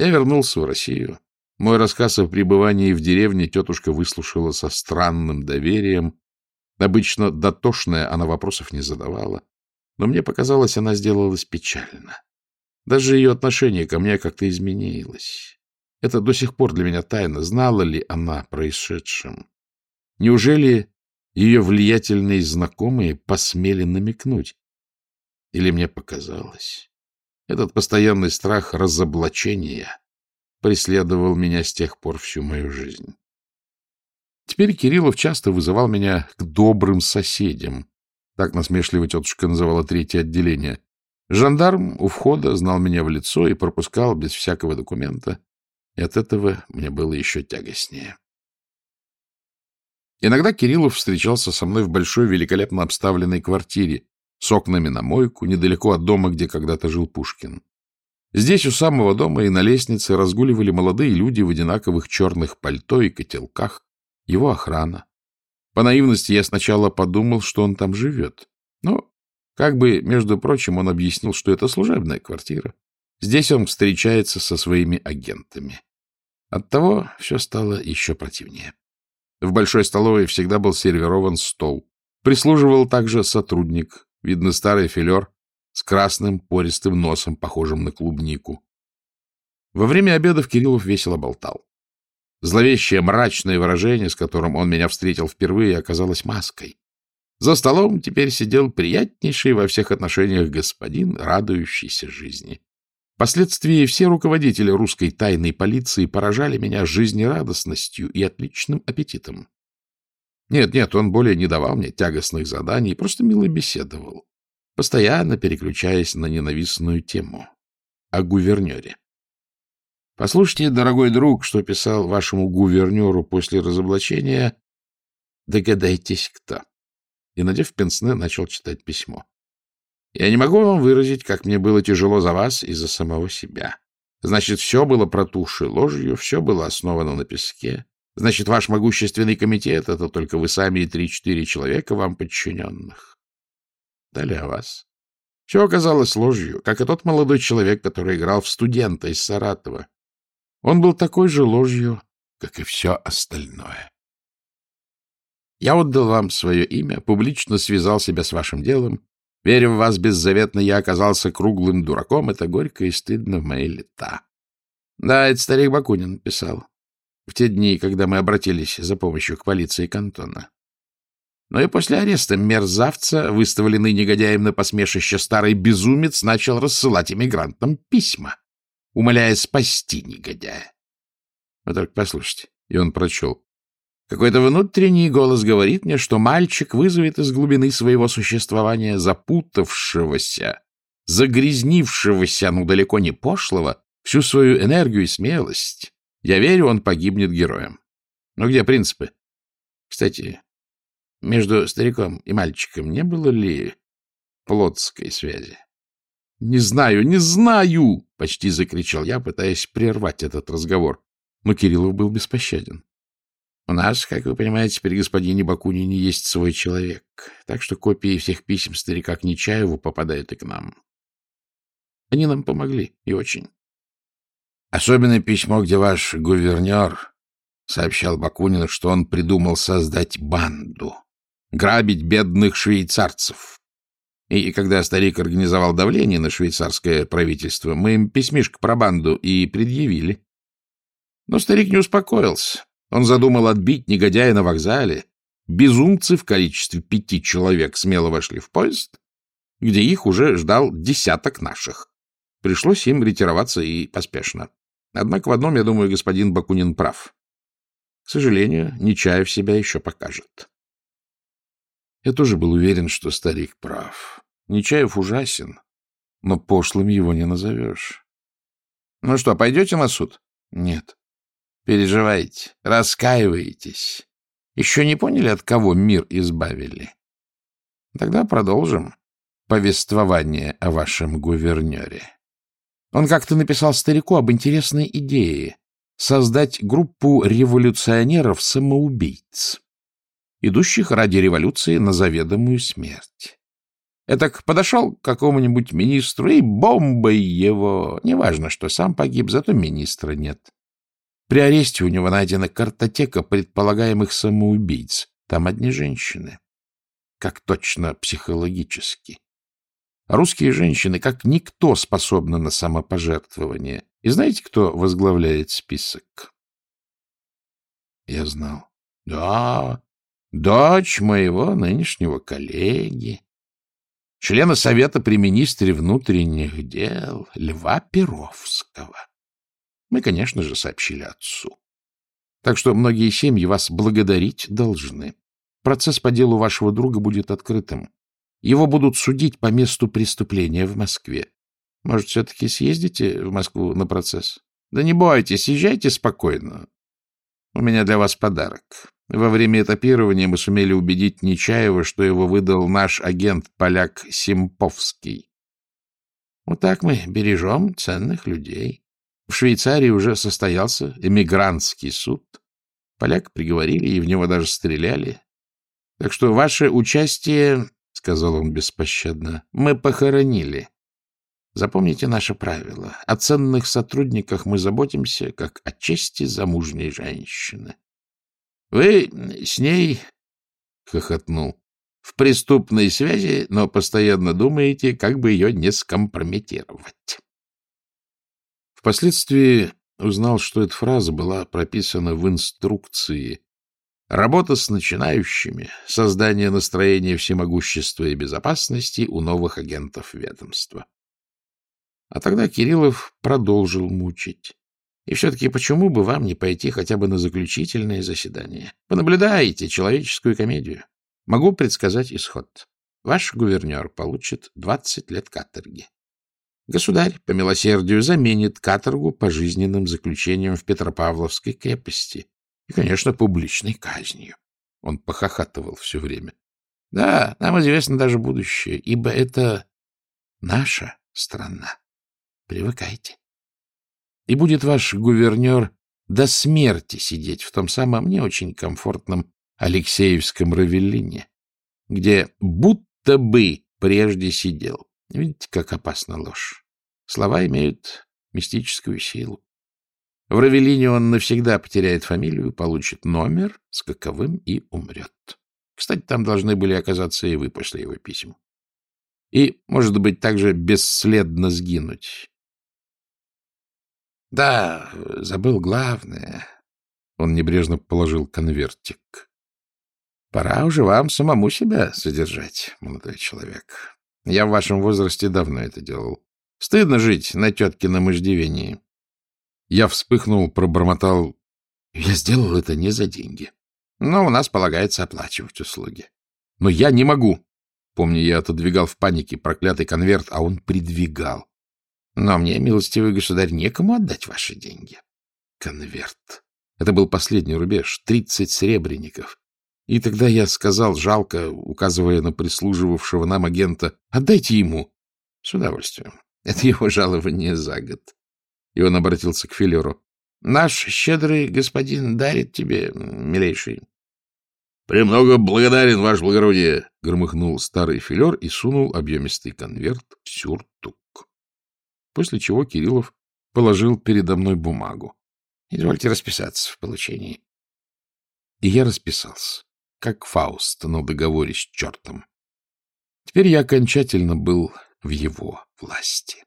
Я вернулся в Россию. Мой рассказ о пребывании в деревне тетушка выслушала со странным доверием. Обычно дотошная она вопросов не задавала. Но мне показалось, она сделалась печально. Даже ее отношение ко мне как-то изменилось. Это до сих пор для меня тайна. Знала ли она происшедшем? Неужели ее влиятельные знакомые посмели намекнуть? Или мне показалось? Этот постоянный страх разоблачения преследовал меня с тех пор всю мою жизнь. Теперь Кириллов часто вызывал меня к добрым соседям. Так насмешливо тетушка называла третье отделение. Жандарм у входа знал меня в лицо и пропускал без всякого документа. И от этого мне было еще тягостнее. Иногда Кириллов встречался со мной в большой, великолепно обставленной квартире с окнами на мойку, недалеко от дома, где когда-то жил Пушкин. Здесь у самого дома и на лестнице разгуливали молодые люди в одинаковых черных пальто и котелках, его охрана. По наивности я сначала подумал, что он там живет. Но, как бы, между прочим, он объяснил, что это служебная квартира. Здесь он встречается со своими агентами. Оттого все стало еще противнее. В большой столовой всегда был сервирован стол. Прислуживал также сотрудник, видно, старый филер, с красным пористым носом, похожим на клубнику. Во время обедов Кириллов весело болтал. Зловещее мрачное выражение, с которым он меня встретил впервые, оказалось маской. За столом теперь сидел приятнейший во всех отношениях господин, радующийся жизни. Впоследствии все руководители русской тайной полиции поражали меня жизнерадостностью и отличным аппетитом. Нет, нет, он более не давал мне тягостных заданий, просто мило беседовал, постоянно переключаясь на ненавистную тему — о гувернере. Послушайте, дорогой друг, что писал вашему гувернеру после разоблачения, догадайтесь, кто. И, надев пенсне, начал читать письмо. Я не могу вам выразить, как мне было тяжело за вас и за самого себя. Значит, все было протухшей ложью, все было основано на песке. Значит, ваш могущественный комитет — это только вы сами и три-четыре человека вам подчиненных. Далее о вас. Все оказалось ложью, как и тот молодой человек, который играл в студента из Саратова. Он был такой же ложью, как и все остальное. Я отдал вам свое имя, публично связал себя с вашим делом, Веря в вас беззаветно, я оказался круглым дураком. Это горько и стыдно в мои лета. Да, это старик Бакунин писал. В те дни, когда мы обратились за помощью к полиции кантона. Но и после ареста мерзавца, выставленный негодяем на посмешище, старый безумец начал рассылать иммигрантам письма, умоляя спасти негодяя. Вы только послушайте. И он прочел. Какой-то внутренний голос говорит мне, что мальчик вызовет из глубины своего существования запутавшегося, загрязнившегося, ну далеко не пошлого, всю свою энергию и смелость. Я верю, он погибнет героем. Но где принципы? Кстати, между стариком и мальчиком не было ли плотской связи? — Не знаю, не знаю! — почти закричал я, пытаясь прервать этот разговор. Но Кириллов был беспощаден. У нас, как вы понимаете, при господине Бакунине есть свой человек, так что копии всех писем старика к Нечаеву попадают и к нам. Они нам помогли, и очень. Особенно письмо, где ваш гувернер сообщал Бакунину, что он придумал создать банду, грабить бедных швейцарцев. И когда старик организовал давление на швейцарское правительство, мы им письмишко про банду и предъявили. Но старик не успокоился. Он задумал отбить негодяя на вокзале. Безумцы в количестве пяти человек смело вошли в поезд, где их уже ждал десяток наших. Пришлось им ретироваться и поспешно. Однако в одном, я думаю, господин Бакунин прав. К сожалению, Нечаев себя еще покажет. Я тоже был уверен, что старик прав. Нечаев ужасен, но пошлым его не назовешь. — Ну что, пойдете на суд? — Нет. Переживаете, раскаиваетесь. Еще не поняли, от кого мир избавили? Тогда продолжим повествование о вашем гувернере. Он как-то написал старику об интересной идее создать группу революционеров-самоубийц, идущих ради революции на заведомую смерть. Этак подошел к какому-нибудь министру и бомбой его. Неважно, что сам погиб, зато министра нет. При аресте у него найдена картотека предполагаемых самоубийц. Там одни женщины. Как точно психологически. Русские женщины, как никто, способны на самопожертвование. И знаете, кто возглавляет список? Я знал. Да, дочь моего нынешнего коллеги, члена Совета при министре внутренних дел Льва Перовского. Мы, конечно же, сообщили отцу. Так что многие семьи вас благодарить должны. Процесс по делу вашего друга будет открытым. Его будут судить по месту преступления в Москве. Может, все-таки съездите в Москву на процесс? Да не бойтесь, езжайте спокойно. У меня для вас подарок. Во время этапирования мы сумели убедить Нечаева, что его выдал наш агент-поляк Симповский. Вот так мы бережем ценных людей. В Швейцарии уже состоялся эмигрантский суд. Поляк приговорили, и в него даже стреляли. Так что ваше участие, — сказал он беспощадно, — мы похоронили. Запомните наше правило. О ценных сотрудниках мы заботимся, как о чести замужней женщины. Вы с ней, — хохотнул, — в преступной связи, но постоянно думаете, как бы ее не скомпрометировать. Впоследствии узнал, что эта фраза была прописана в инструкции Работа с начинающими, создание настроения всемогущества и безопасности у новых агентов ведомства. А тогда Кириллов продолжил мучить. И все-таки почему бы вам не пойти хотя бы на заключительное заседание? Понаблюдайте человеческую комедию. Могу предсказать исход. Ваш гувернер получит 20 лет каторги. Государь, по милосердию, заменит каторгу пожизненным заключением в Петропавловской крепости и, конечно, публичной казнью. Он похохатывал все время. Да, нам известно даже будущее, ибо это наша страна. Привыкайте. И будет ваш гувернер до смерти сидеть в том самом не очень комфортном Алексеевском Равеллине, где будто бы прежде сидел. Видите, как опасна ложь. Слова имеют мистическую силу. В Равелине он навсегда потеряет фамилию, получит номер с каковым и умрет. Кстати, там должны были оказаться и вы после его писем. И, может быть, также бесследно сгинуть. Да, забыл главное. Он небрежно положил конвертик. Пора уже вам самому себя содержать, молодой человек. Я в вашем возрасте давно это делал. Стыдно жить на теткином иждивении. Я вспыхнул, пробормотал. Я сделал это не за деньги. Но у нас полагается оплачивать услуги. Но я не могу. Помню, я отодвигал в панике проклятый конверт, а он придвигал. Но мне, милостивый государь, некому отдать ваши деньги. Конверт. Это был последний рубеж, тридцать сребреников. И тогда я сказал, жалко, указывая на прислуживавшего нам агента, отдайте ему. С удовольствием. Это его жалование за год. И он обратился к Филеру. — Наш щедрый господин дарит тебе, милейший. — Премного благодарен, ваше благородие! — громыхнул старый Филер и сунул объемистый конверт в сюртук. После чего Кириллов положил передо мной бумагу. — Извольте расписаться в получении. И я расписался, как Фауст на договоре с чертом. Теперь я окончательно был в его власти.